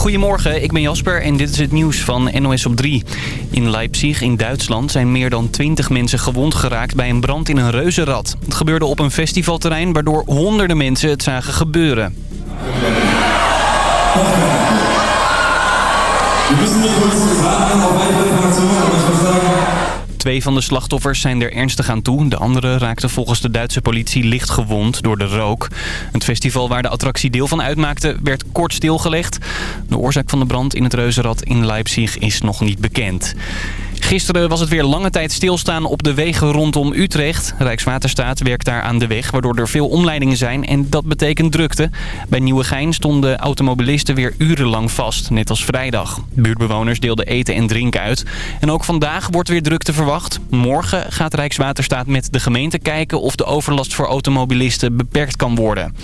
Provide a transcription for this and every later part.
Goedemorgen, ik ben Jasper en dit is het nieuws van NOS op 3. In Leipzig in Duitsland zijn meer dan 20 mensen gewond geraakt bij een brand in een reuzenrad. Het gebeurde op een festivalterrein waardoor honderden mensen het zagen gebeuren. We Twee van de slachtoffers zijn er ernstig aan toe. De andere raakte volgens de Duitse politie licht gewond door de rook. Het festival waar de attractie deel van uitmaakte werd kort stilgelegd. De oorzaak van de brand in het reuzenrad in Leipzig is nog niet bekend. Gisteren was het weer lange tijd stilstaan op de wegen rondom Utrecht. Rijkswaterstaat werkt daar aan de weg, waardoor er veel omleidingen zijn en dat betekent drukte. Bij Nieuwegein stonden automobilisten weer urenlang vast, net als vrijdag. Buurtbewoners deelden eten en drinken uit. En ook vandaag wordt weer drukte verwacht. Morgen gaat Rijkswaterstaat met de gemeente kijken of de overlast voor automobilisten beperkt kan worden.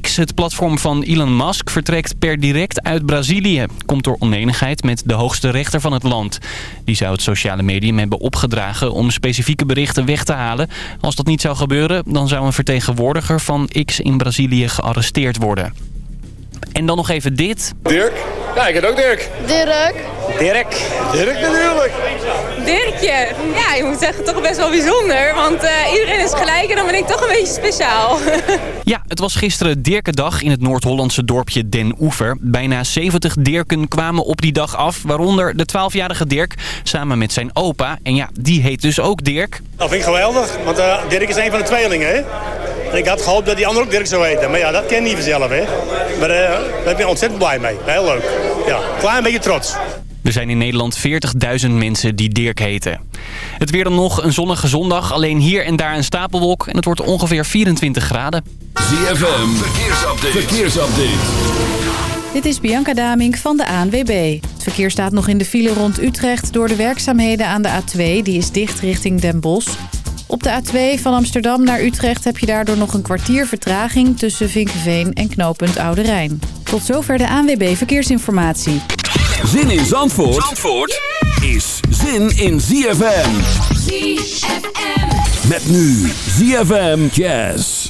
X, het platform van Elon Musk, vertrekt per direct uit Brazilië. Komt door onenigheid met de hoogste rechter van het land. Die zou het sociale medium hebben opgedragen om specifieke berichten weg te halen. Als dat niet zou gebeuren, dan zou een vertegenwoordiger van X in Brazilië gearresteerd worden. En dan nog even dit. Dirk? Ja, ik heb ook Dirk. Dirk. Dirk. Dirk natuurlijk. Dirkje. Ja, je moet zeggen toch best wel bijzonder. Want uh, iedereen is gelijk en dan ben ik toch een beetje speciaal. ja, het was gisteren Dirkendag in het Noord-Hollandse dorpje Den Oever. Bijna 70 Dirken kwamen op die dag af. Waaronder de 12-jarige Dirk samen met zijn opa. En ja, die heet dus ook Dirk. Dat vind ik geweldig. Want uh, Dirk is een van de tweelingen, hè? En ik had gehoopt dat die ander ook Dirk zou heten. Maar ja, dat ken je niet vanzelf, hè. Maar uh, daar ben ik ontzettend blij mee. Heel leuk. Ja, klein beetje trots. Er zijn in Nederland 40.000 mensen die Dirk heten. Het weer dan nog een zonnige zondag. Alleen hier en daar een stapelwolk. En het wordt ongeveer 24 graden. ZFM, verkeersupdate. verkeersupdate. Dit is Bianca Damink van de ANWB. Het verkeer staat nog in de file rond Utrecht door de werkzaamheden aan de A2. Die is dicht richting Den Bosch. Op de A2 van Amsterdam naar Utrecht heb je daardoor nog een kwartier vertraging... tussen Vinkenveen en knooppunt Oude Rijn. Tot zover de ANWB Verkeersinformatie. Zin in Zandvoort, Zandvoort is zin in ZFM. ZFM. Met nu ZFM Jazz.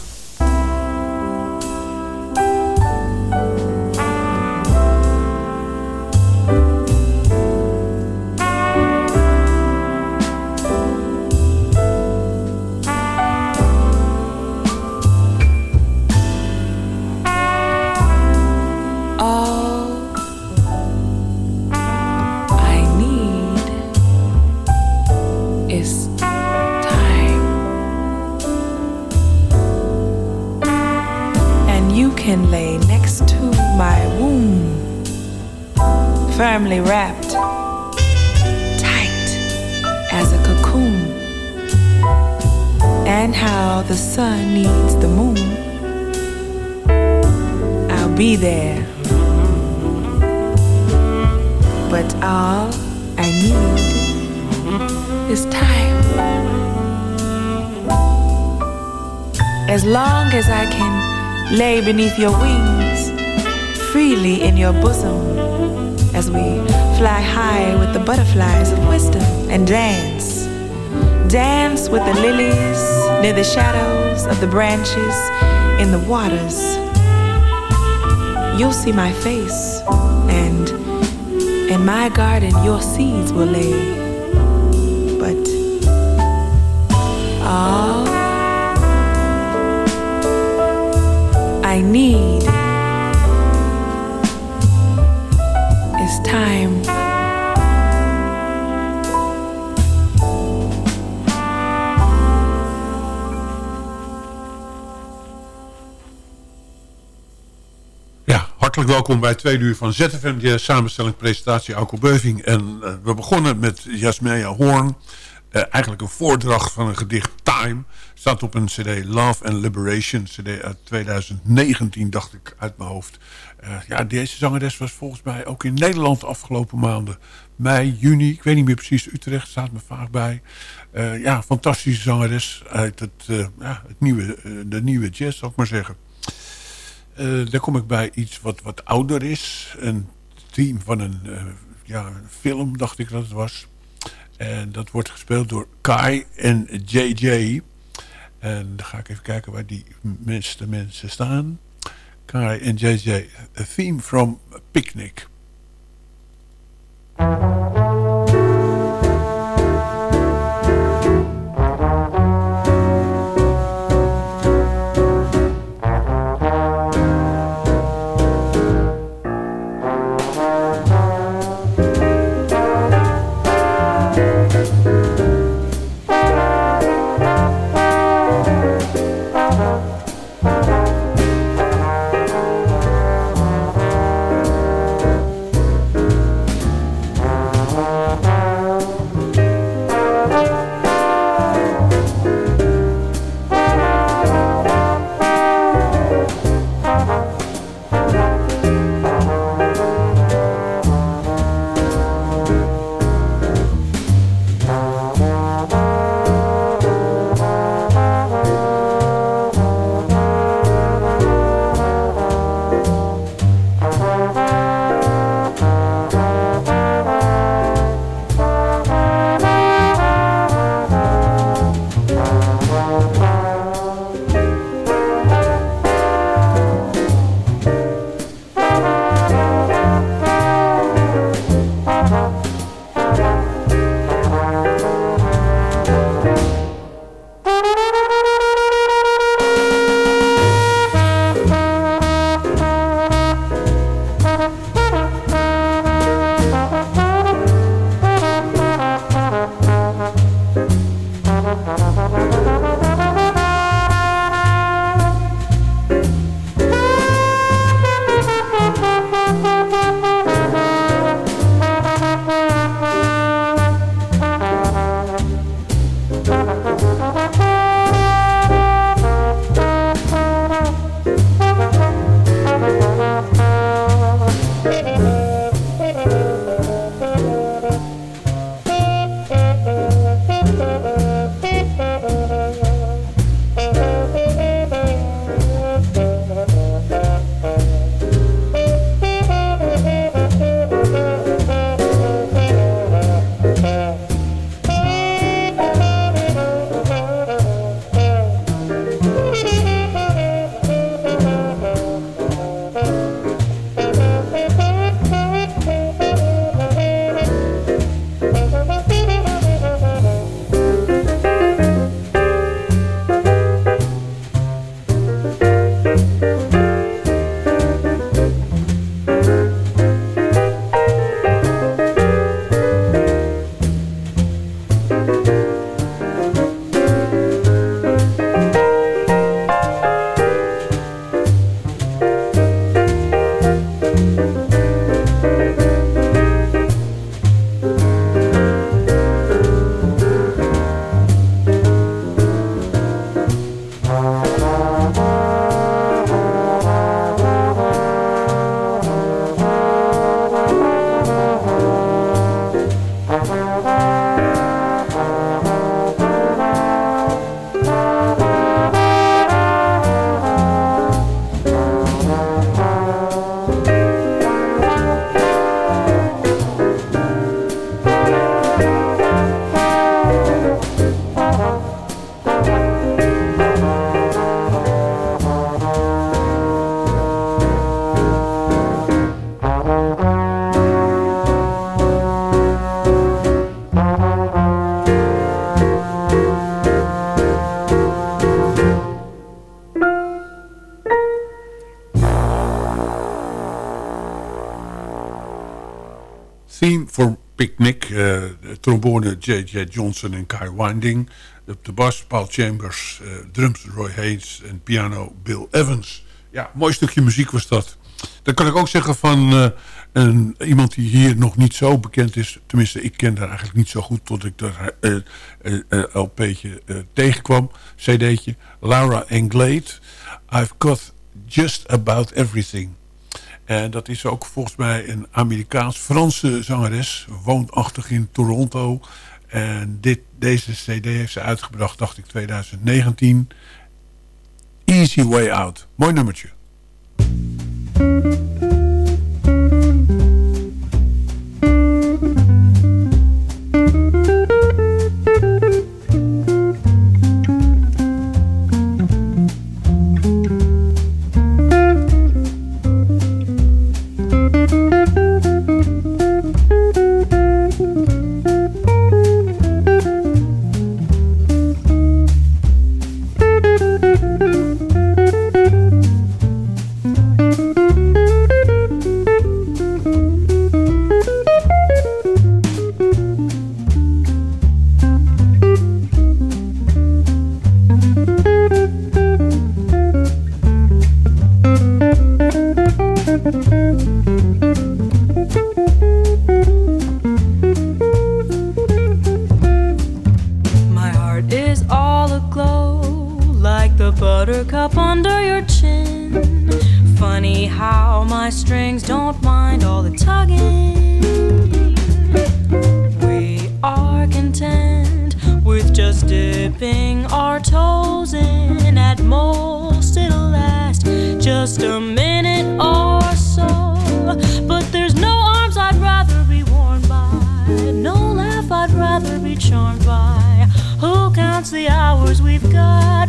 Wrapped, tight as a cocoon, and how the sun needs the moon. I'll be there, but all I need is time. As long as I can lay beneath your wings, freely in your bosom, as we fly high with the butterflies of wisdom and dance. Dance with the lilies near the shadows of the branches in the waters. You'll see my face, and in my garden your seeds will lay. But all I need time. Ja, hartelijk welkom bij twee uur van ZFM, samenstelling, presentatie, Alko Beuving. En uh, we begonnen met Jasmea Hoorn. Uh, eigenlijk een voordracht van een gedicht Staat op een cd Love and Liberation. cd uit 2019 dacht ik uit mijn hoofd. Uh, ja, deze zangeres was volgens mij ook in Nederland de afgelopen maanden. Mei, juni, ik weet niet meer precies. Utrecht staat me vaak bij. Uh, ja, fantastische zangeres uit het, ja, het nieuwe, de nieuwe jazz, zal ik maar zeggen. daar kom ik bij iets wat, wat ouder is. Een team van een, ja, film, dacht ik dat het was. En dat wordt gespeeld door Kai en JJ. En dan ga ik even kijken waar die meeste mensen staan. Kai en JJ. A theme from Picnic. Trombone J.J. Johnson en Kai Winding. Op de bas Paul Chambers, uh, drums Roy Haynes en piano Bill Evans. Ja, mooi stukje muziek was dat. Dan kan ik ook zeggen van uh, een, iemand die hier nog niet zo bekend is. Tenminste, ik ken haar eigenlijk niet zo goed tot ik dat uh, uh, LP'tje tegenkwam. CD'tje. Laura Englade. I've got just about everything. En dat is ook volgens mij een Amerikaans-Franse zangeres. Woonachtig in Toronto. En dit, deze cd heeft ze uitgebracht, dacht ik, 2019. Easy Way Out. Mooi nummertje. my strings, don't mind all the tugging. We are content with just dipping our toes in at most. It'll last just a minute or so. But there's no arms I'd rather be worn by, no laugh I'd rather be charmed by. Who counts the hours we've got?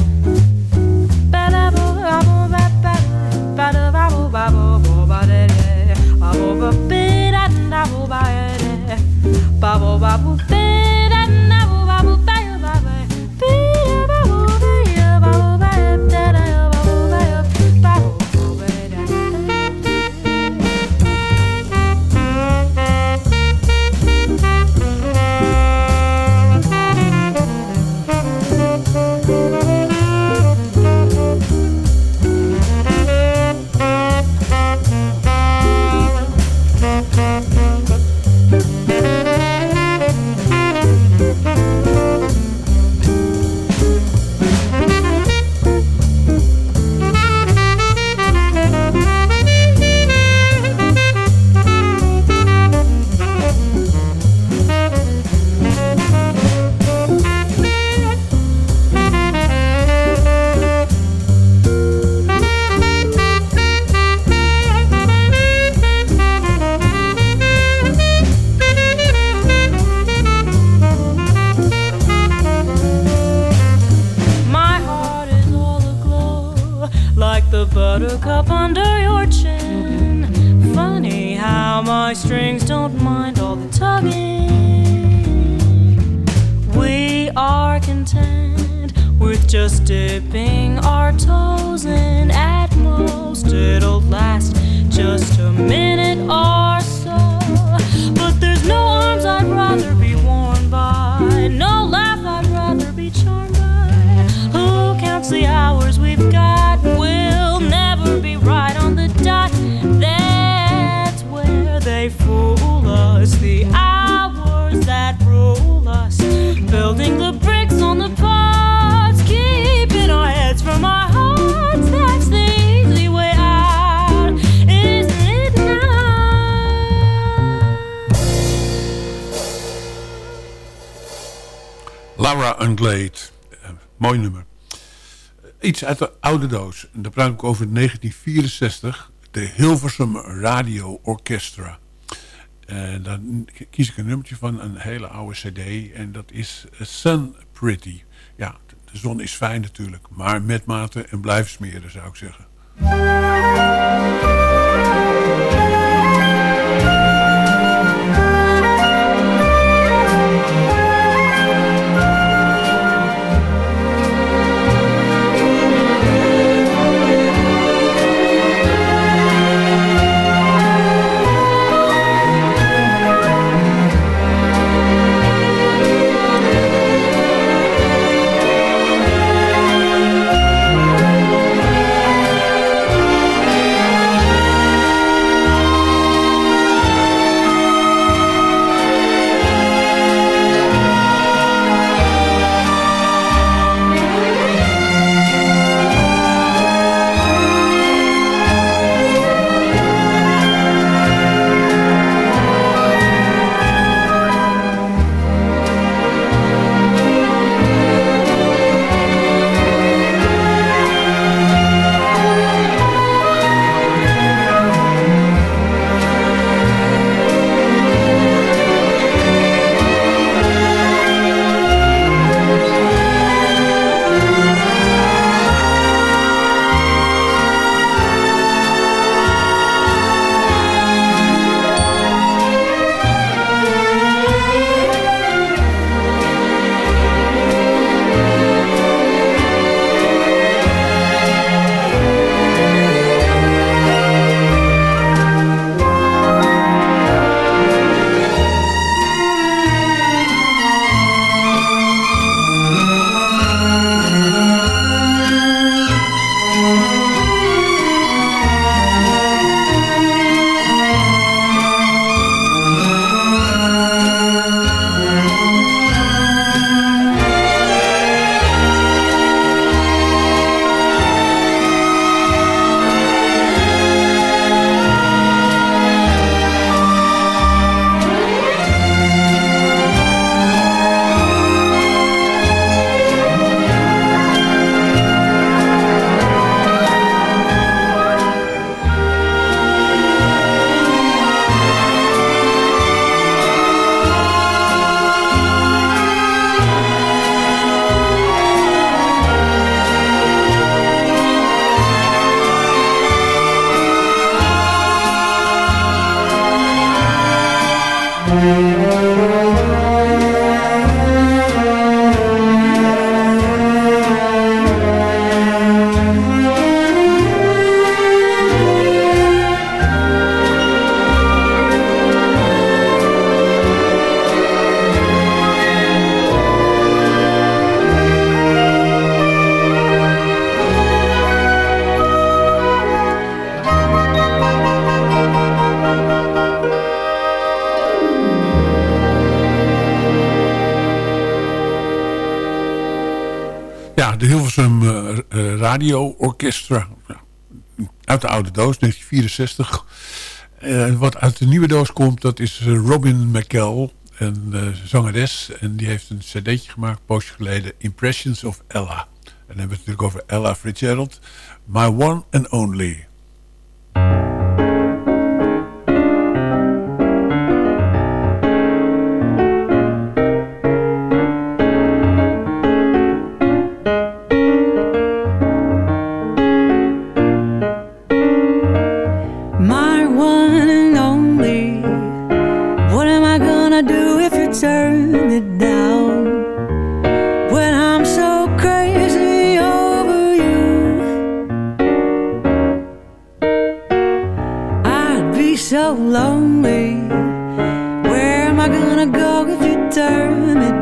nummer. Eh, iets uit de oude doos. En daar praat ik over 1964. De Hilversum Radio Orchestra. Eh, en daar kies ik een nummertje van. Een hele oude cd. En dat is Sun Pretty. Ja, de zon is fijn natuurlijk. Maar met mate en blijf smeren zou ik zeggen. Radio Orchestra. Uit de oude doos, 1964. Uh, wat uit de nieuwe doos komt, dat is Robin McKell. Een zangeres. En die heeft een cd'tje gemaakt, poosje geleden. Impressions of Ella. En dan hebben we het natuurlijk over Ella Fitzgerald. My One and Only.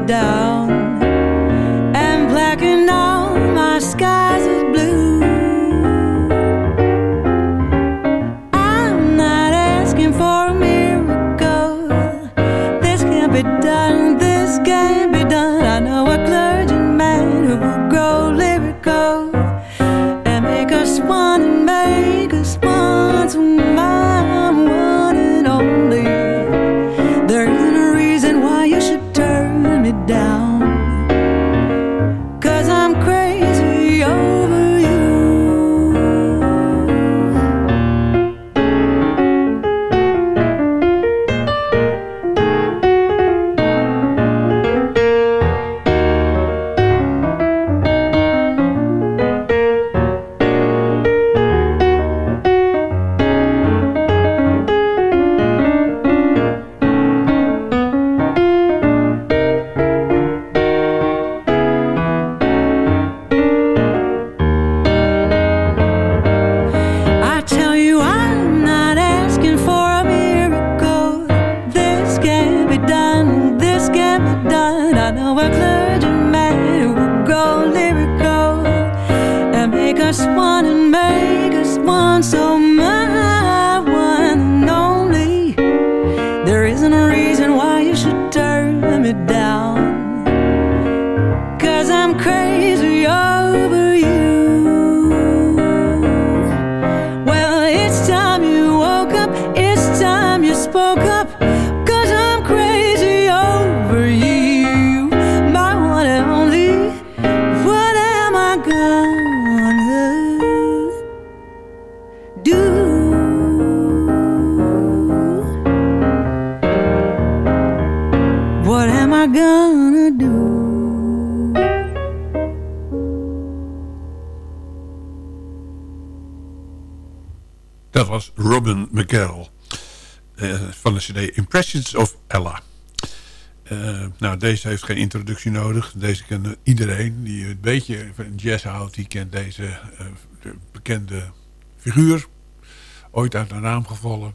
down. Impressions of Ella. Uh, nou, deze heeft geen introductie nodig. Deze kent iedereen die een beetje van jazz houdt. Die kent deze uh, bekende figuur. Ooit uit een raam gevallen.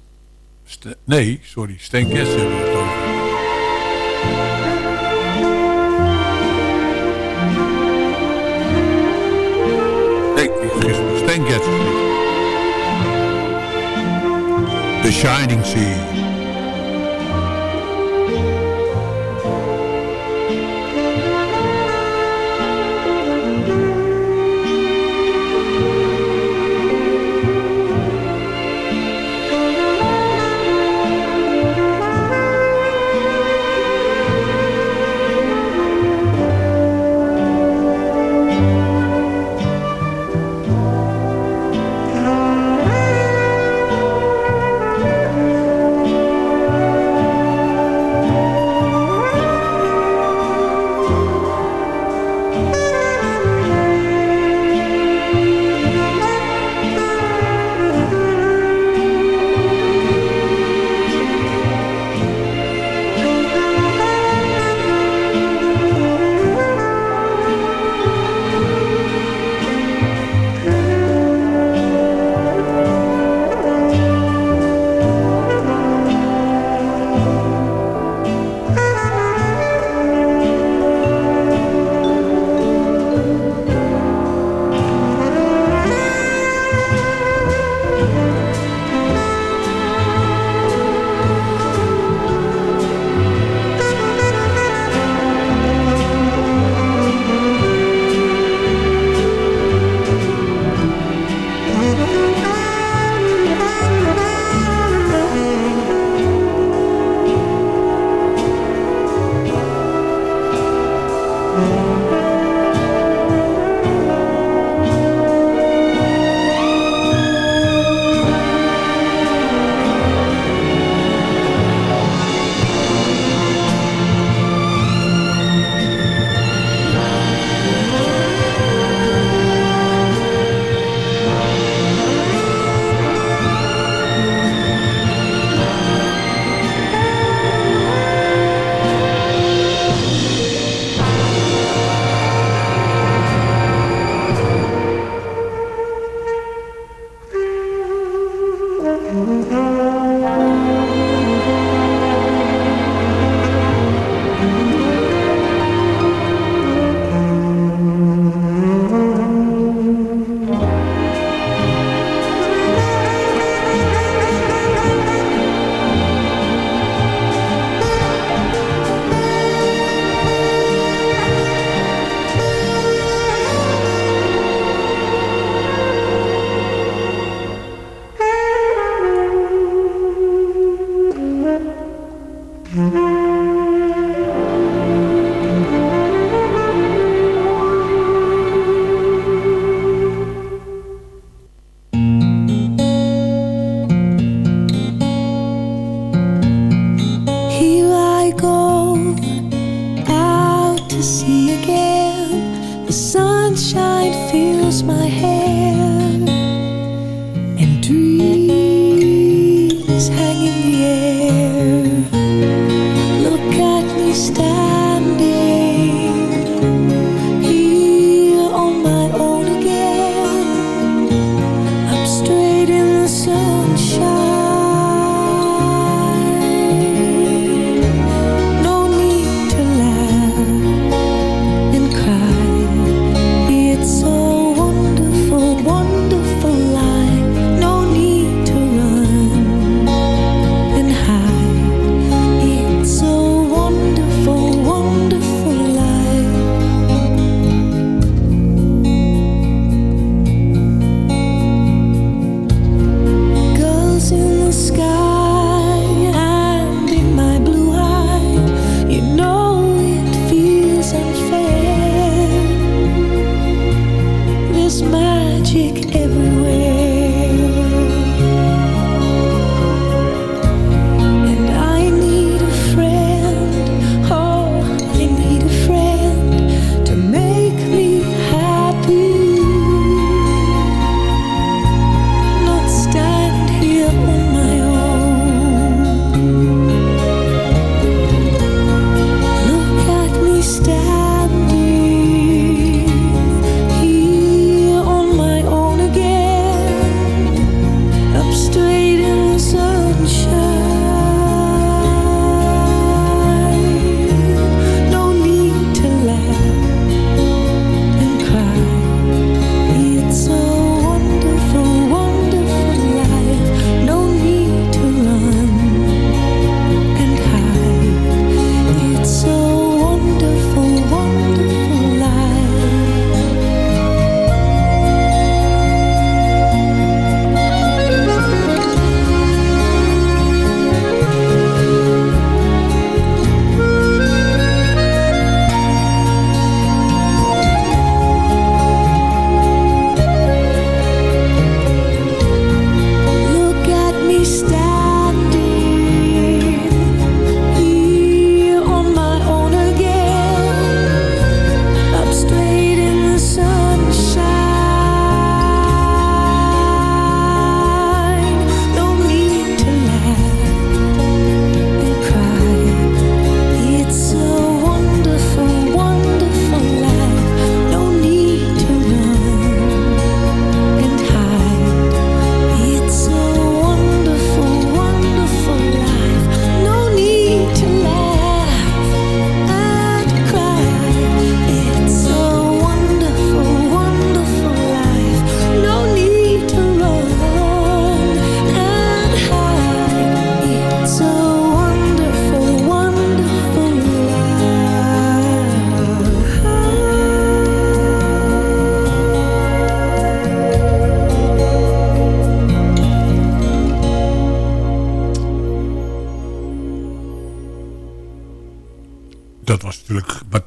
Nee, sorry. Stan Getz hebben we het over. Nee, ik vergis me. Stan Getz. The Shining Sea.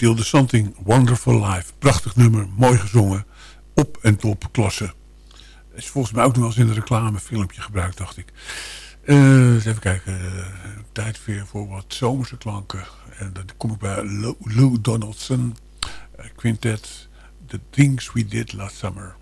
Feel Something, Wonderful Life. Prachtig nummer, mooi gezongen. Op en top klasse. Is volgens mij ook nog wel eens in een reclamefilmpje gebruikt, dacht ik. Uh, even kijken. Eh, tijd weer voor wat zomerse klanken. En dan kom ik bij Lou, Lou Donaldson eh, Quintet. The Things We Did Last Summer.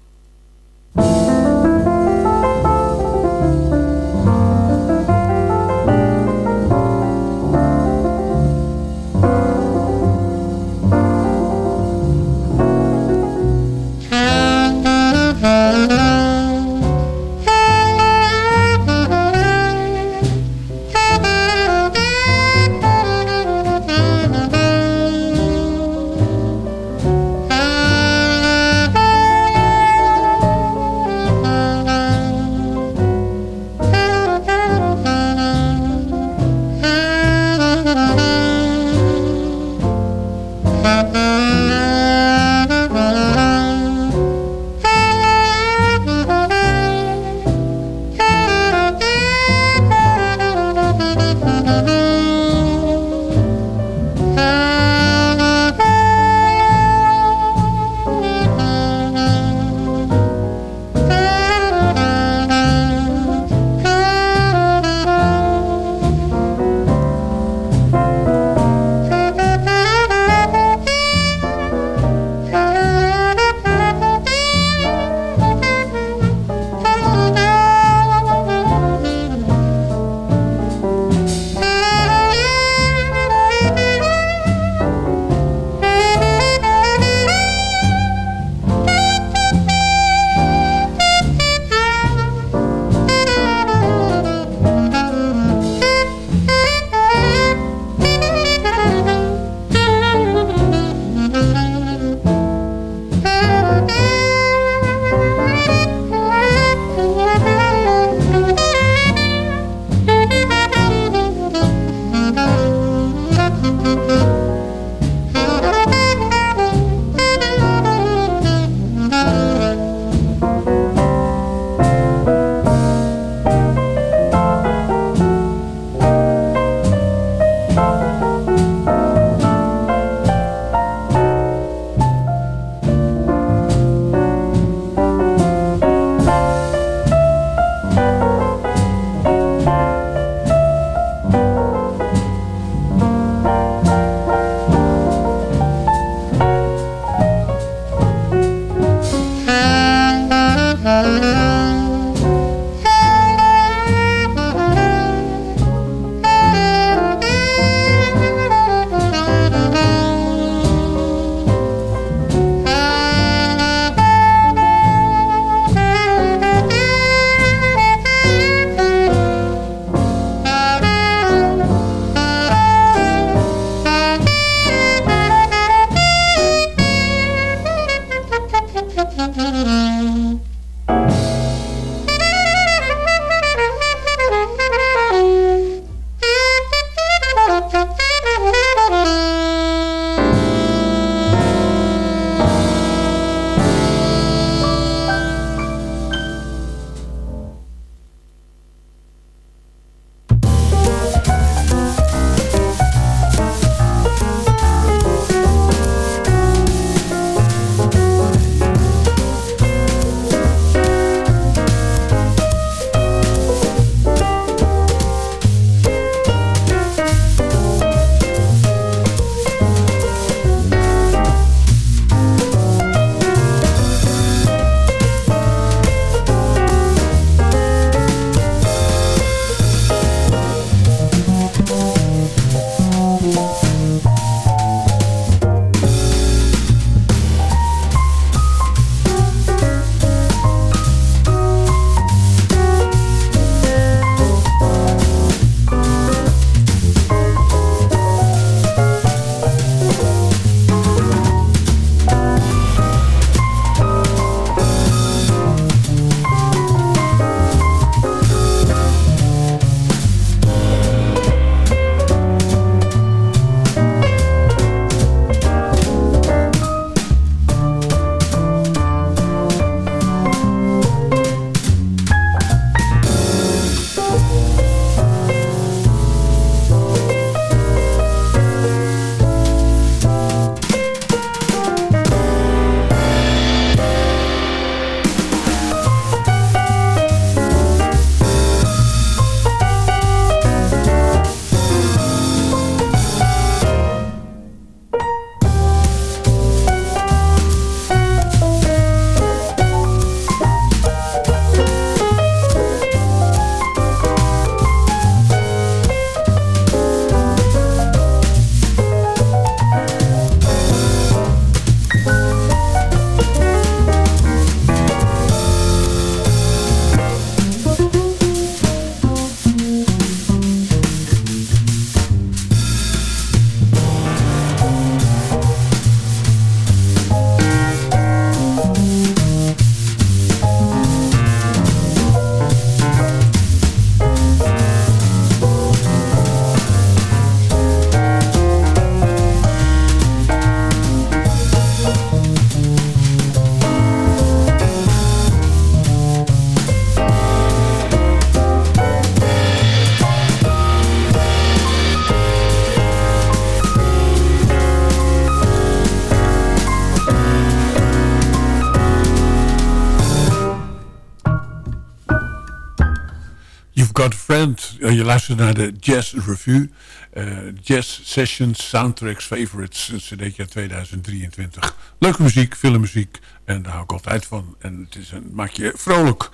Friend. je luistert naar de Jazz Review. Uh, jazz Sessions, Soundtracks, Favorites. Een cd'tje 2023. Leuke muziek, filmmuziek. En daar hou ik altijd van. En het, is een, maakt je vrolijk.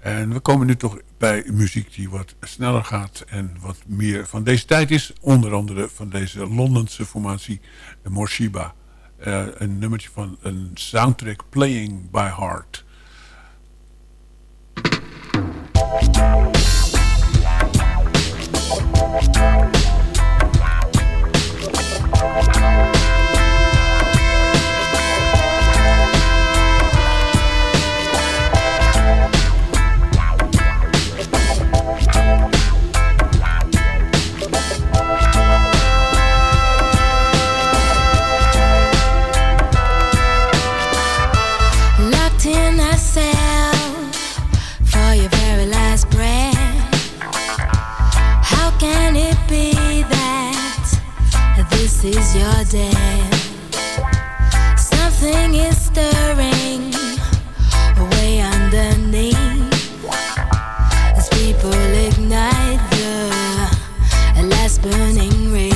En we komen nu toch bij muziek die wat sneller gaat. En wat meer van deze tijd is. Onder andere van deze Londense formatie. De Morshiba. Uh, een nummertje van een soundtrack Playing by Heart. Adiós. Your day. Something is stirring away underneath as people ignite the last burning ray.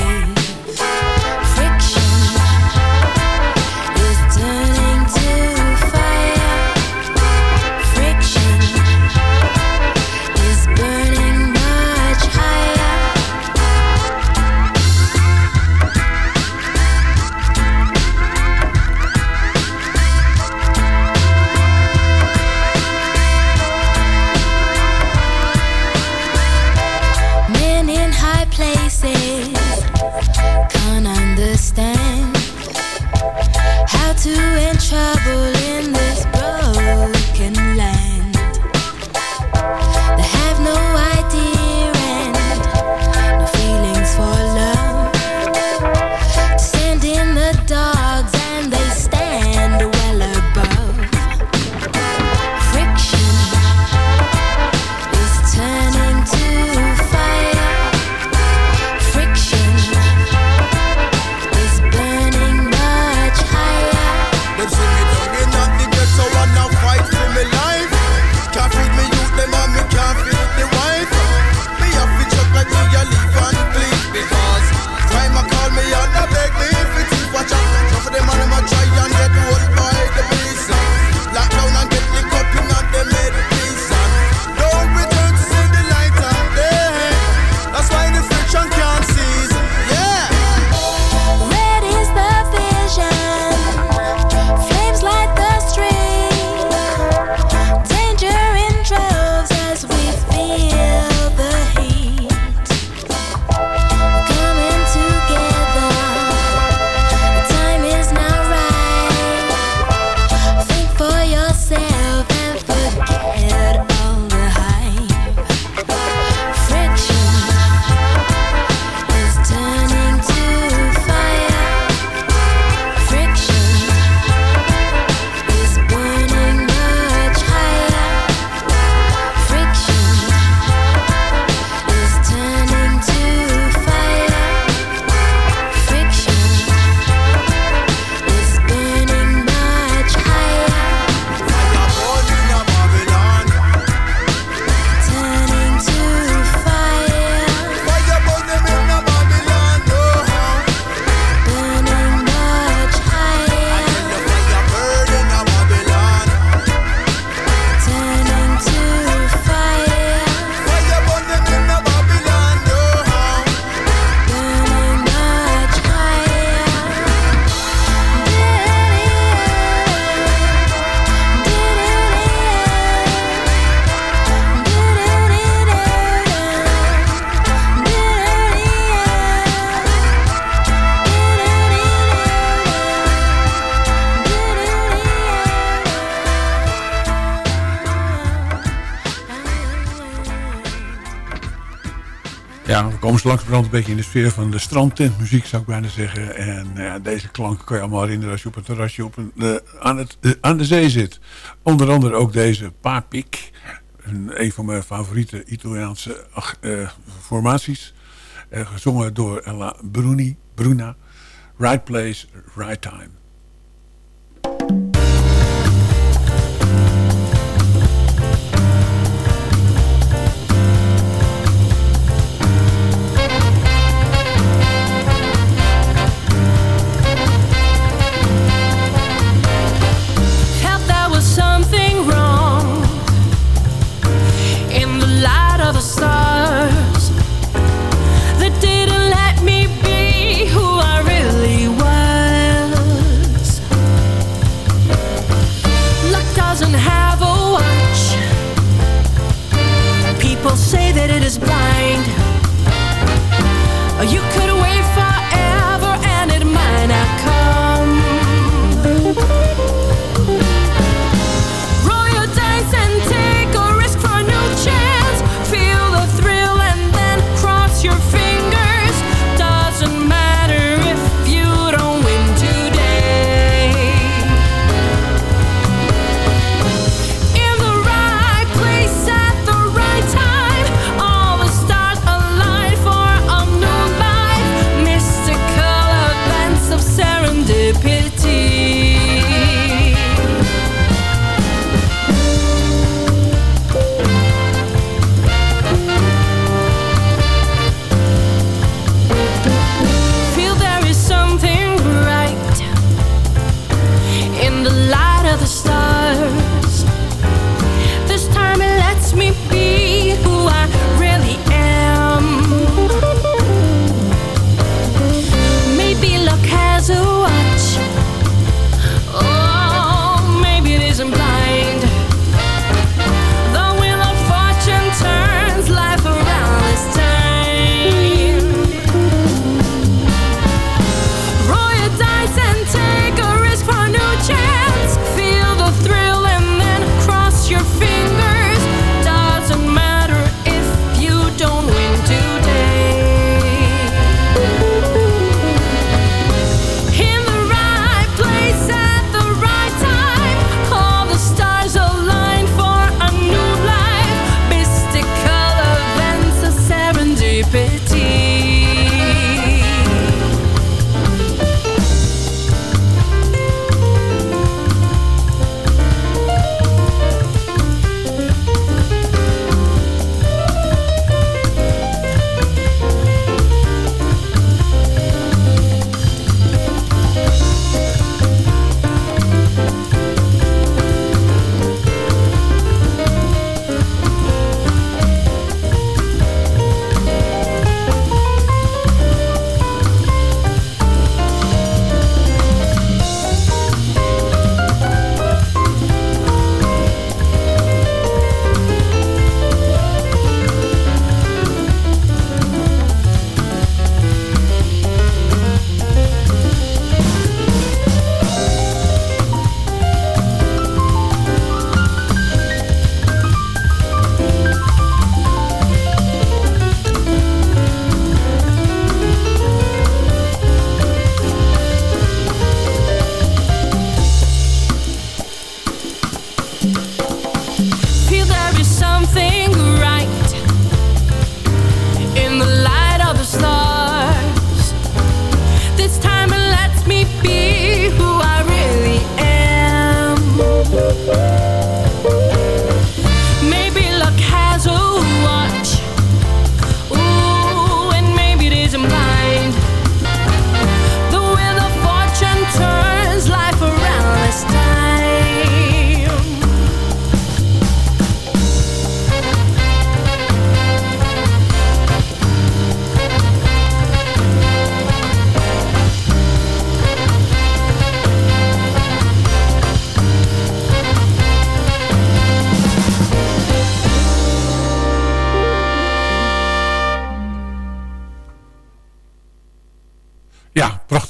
Komen ze een beetje in de sfeer van de strandtentmuziek, zou ik bijna zeggen. En nou deze klanken kan je allemaal herinneren als je op een terrasje op een, uh, aan, het, uh, aan de zee zit. Onder andere ook deze Papik, een, een van mijn favoriete Italiaanse uh, formaties. gezongen door Ella Bruni, Bruna. Right place, right time.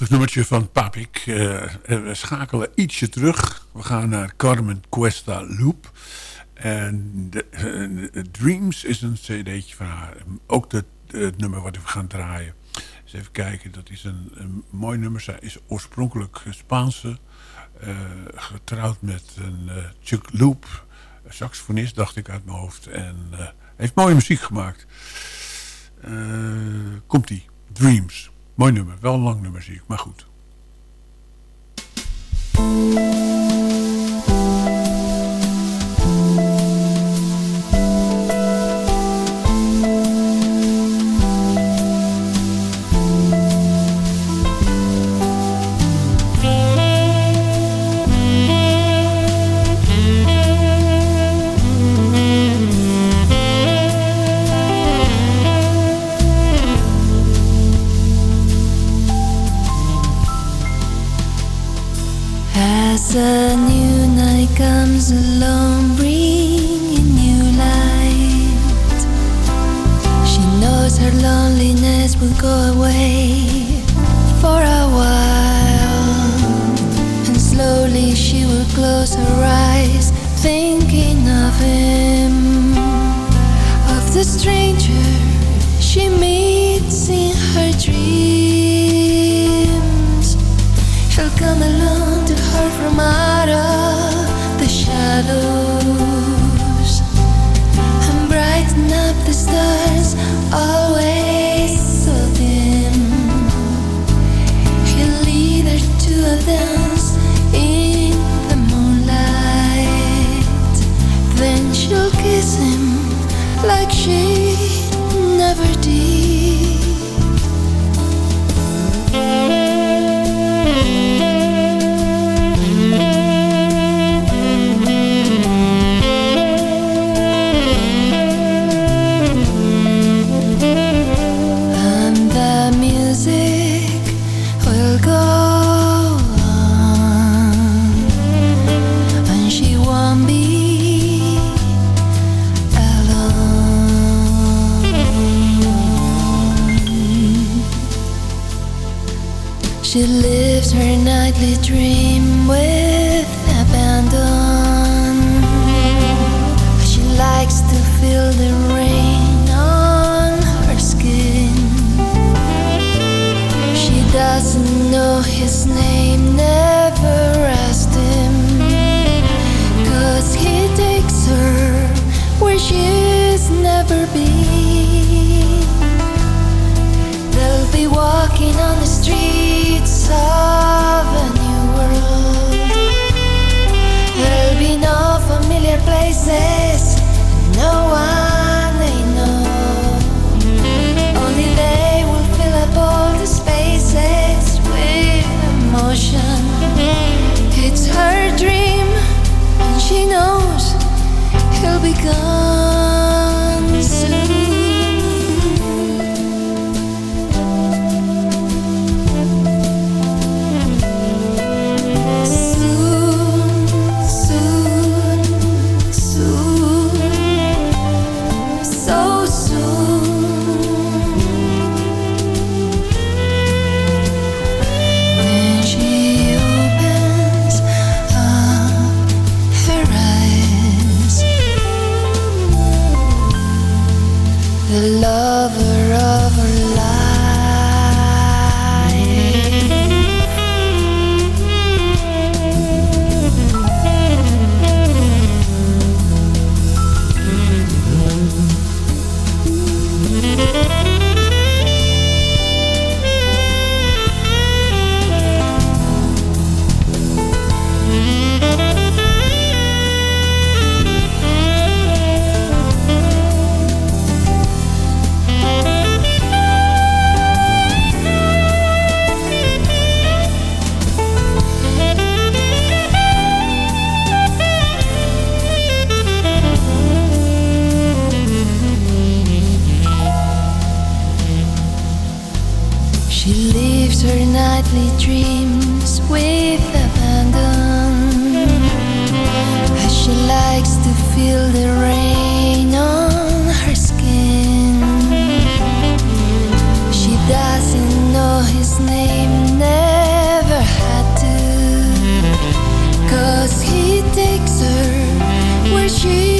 Prachtig nummertje van Papik. Uh, we schakelen ietsje terug. We gaan naar Carmen Cuesta Loop. En de, uh, Dreams is een cd'tje van haar. Ook het nummer wat we gaan draaien. Eens even kijken, dat is een, een mooi nummer. Zij is oorspronkelijk Spaanse. Getrouwd met een Chuck Loop. Saxofonist, dacht ik uit mijn hoofd. En heeft mooie muziek gemaakt. Komt-ie. Dreams. Mooi nummer. Wel een lang nummer zie ik, maar goed. The new night comes along, bringing new light. She knows her loneliness will go away for a while, and slowly she will close her eyes, thinking of him, of the stranger she meets in her dreams. She'll come along from out of the shadows and brighten up the stars. where she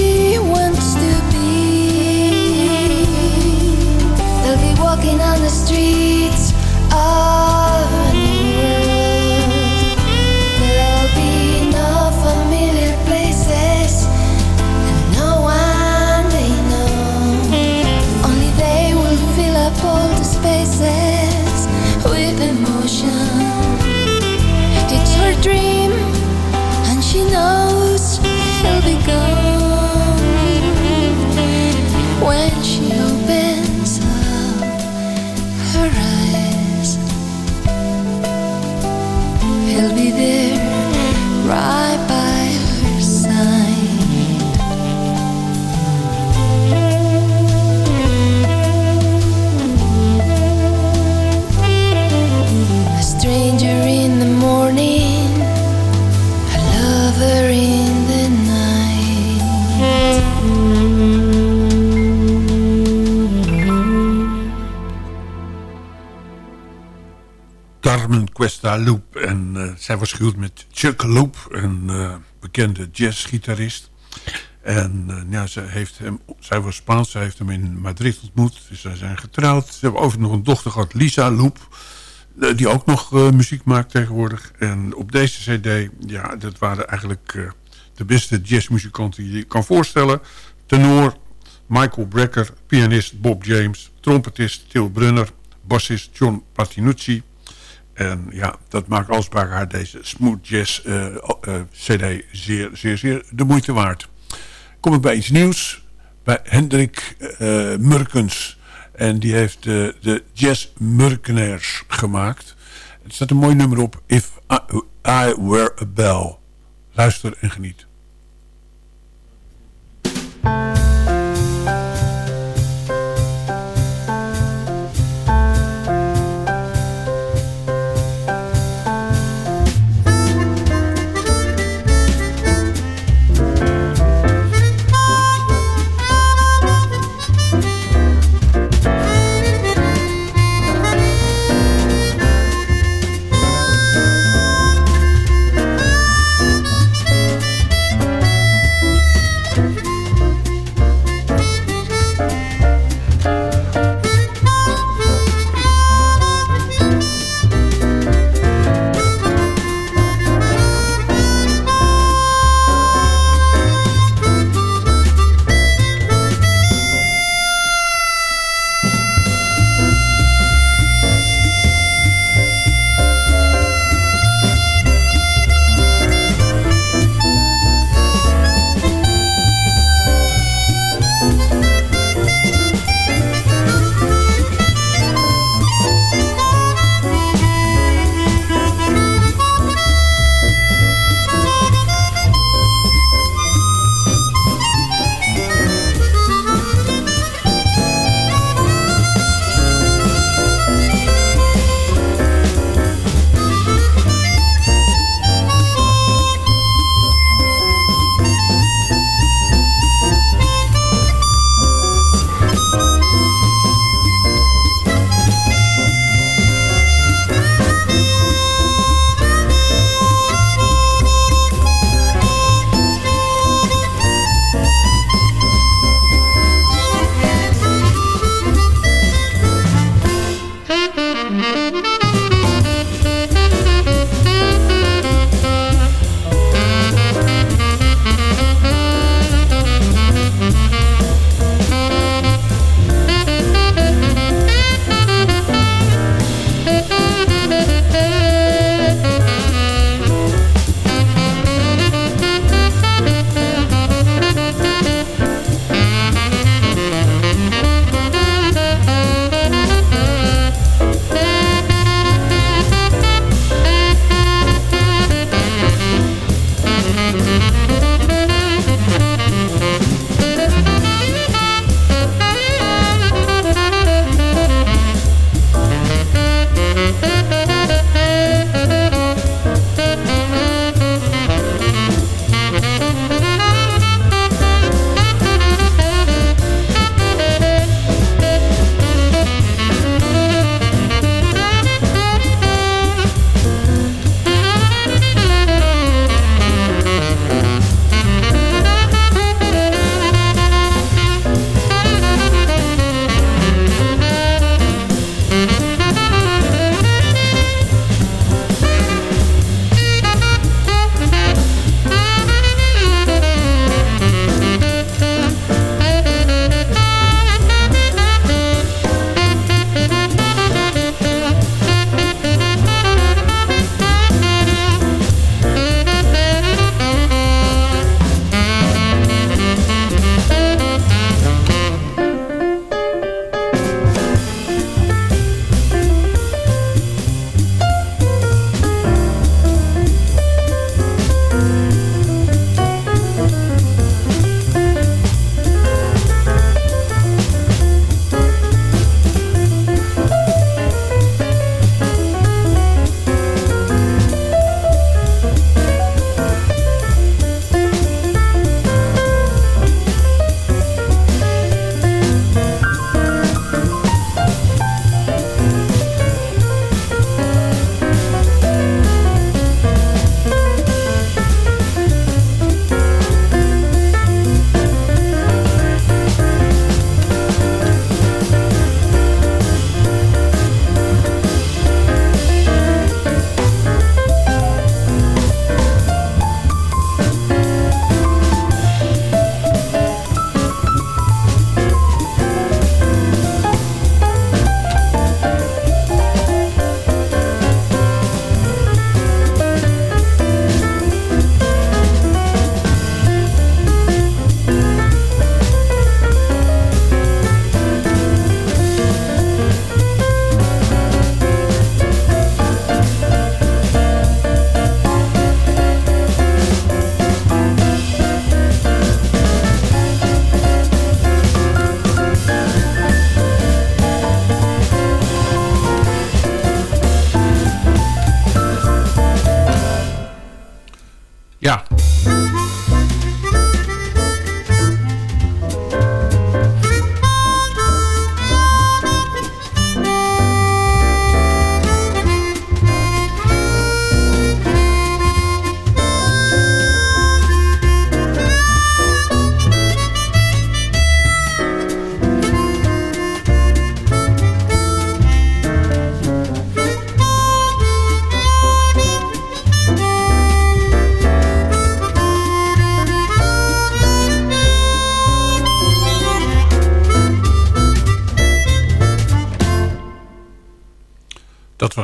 Carmen Cuesta Loop. En eh, zij was gehuwd met Chuck Loop, een eh, bekende jazzgitarist. En eh, ja, ze heeft hem, zij was Spaans, zij heeft hem in Madrid ontmoet. Dus zij zijn getrouwd. Ze hebben overigens nog een dochter gehad, Lisa Loop. die ook nog muziek maakt tegenwoordig. En op deze cd, ja, dat waren eigenlijk de beste jazzmuzikanten die je kan voorstellen. Tenor Michael Brecker, pianist Bob James, trompetist Til Brunner, bassist John Patinucci. En ja, dat maakt bij elkaar deze smooth jazz eh, eh, cd zeer, zeer, zeer de moeite waard. Kom ik bij iets nieuws. Bij Hendrik eh, Murkens. En die heeft de, de Jazz Murkenaars gemaakt. Er staat een mooi nummer op. If I, I Were a Bell. Luister en geniet.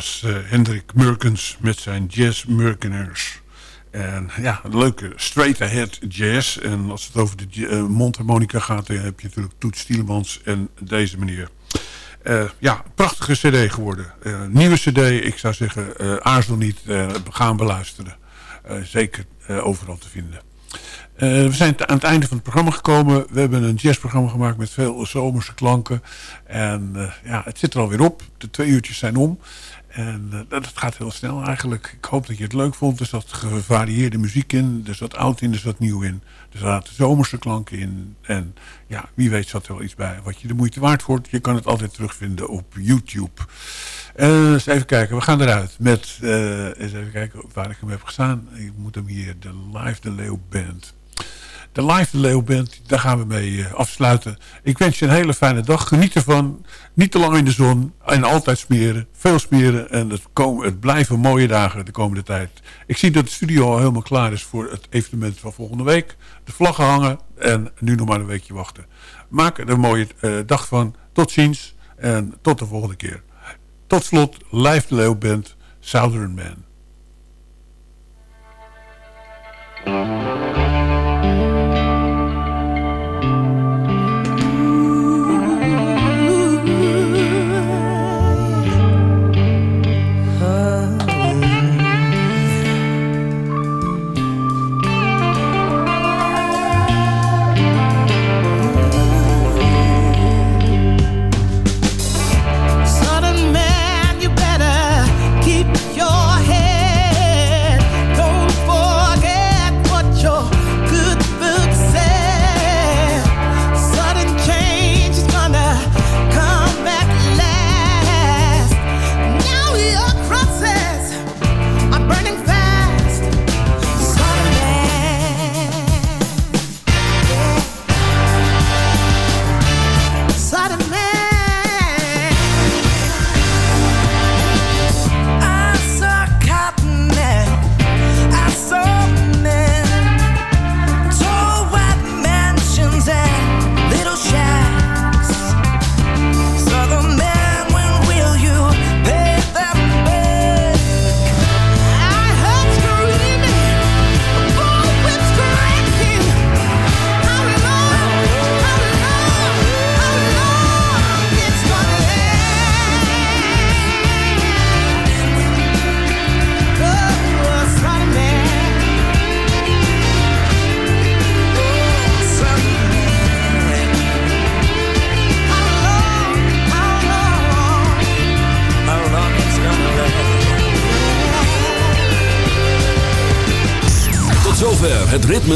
Uh, Hendrik Murkens met zijn Jazz Murkeners. En ja, leuke straight ahead jazz. En als het over de uh, mondharmonica gaat... dan heb je natuurlijk Toet Stielemans en deze meneer. Uh, ja, prachtige cd geworden. nieuwe cd, ik zou zeggen, aarzel niet, gaan beluisteren. zeker overal te vinden. we zijn aan het einde van het programma gekomen. We hebben een jazzprogramma gemaakt met veel zomerse klanken. En ja, het zit er alweer op. De twee uurtjes zijn om. En uh, dat gaat heel snel eigenlijk. Ik hoop dat je het leuk vond. Er zat gevarieerde muziek in. Er zat oud in, er zat nieuw in. Er zaten zomerse klanken in. En ja, wie weet zat er wel iets bij wat je de moeite waard wordt. Je kan het altijd terugvinden op YouTube. Uh, eens even kijken, we gaan eruit met... Uh, eens even kijken waar ik hem heb gestaan. Ik moet hem hier, de Live de Leeuw Band. De Live de Leeuw Band, daar gaan we mee afsluiten. Ik wens je een hele fijne dag. Geniet ervan. Niet te lang in de zon. En altijd smeren. Veel smeren. En het, komen, het blijven mooie dagen de komende tijd. Ik zie dat de studio al helemaal klaar is voor het evenement van volgende week. De vlaggen hangen. En nu nog maar een weekje wachten. Maak er een mooie uh, dag van. Tot ziens. En tot de volgende keer. Tot slot, Live de Leeuw Band, Southern Man.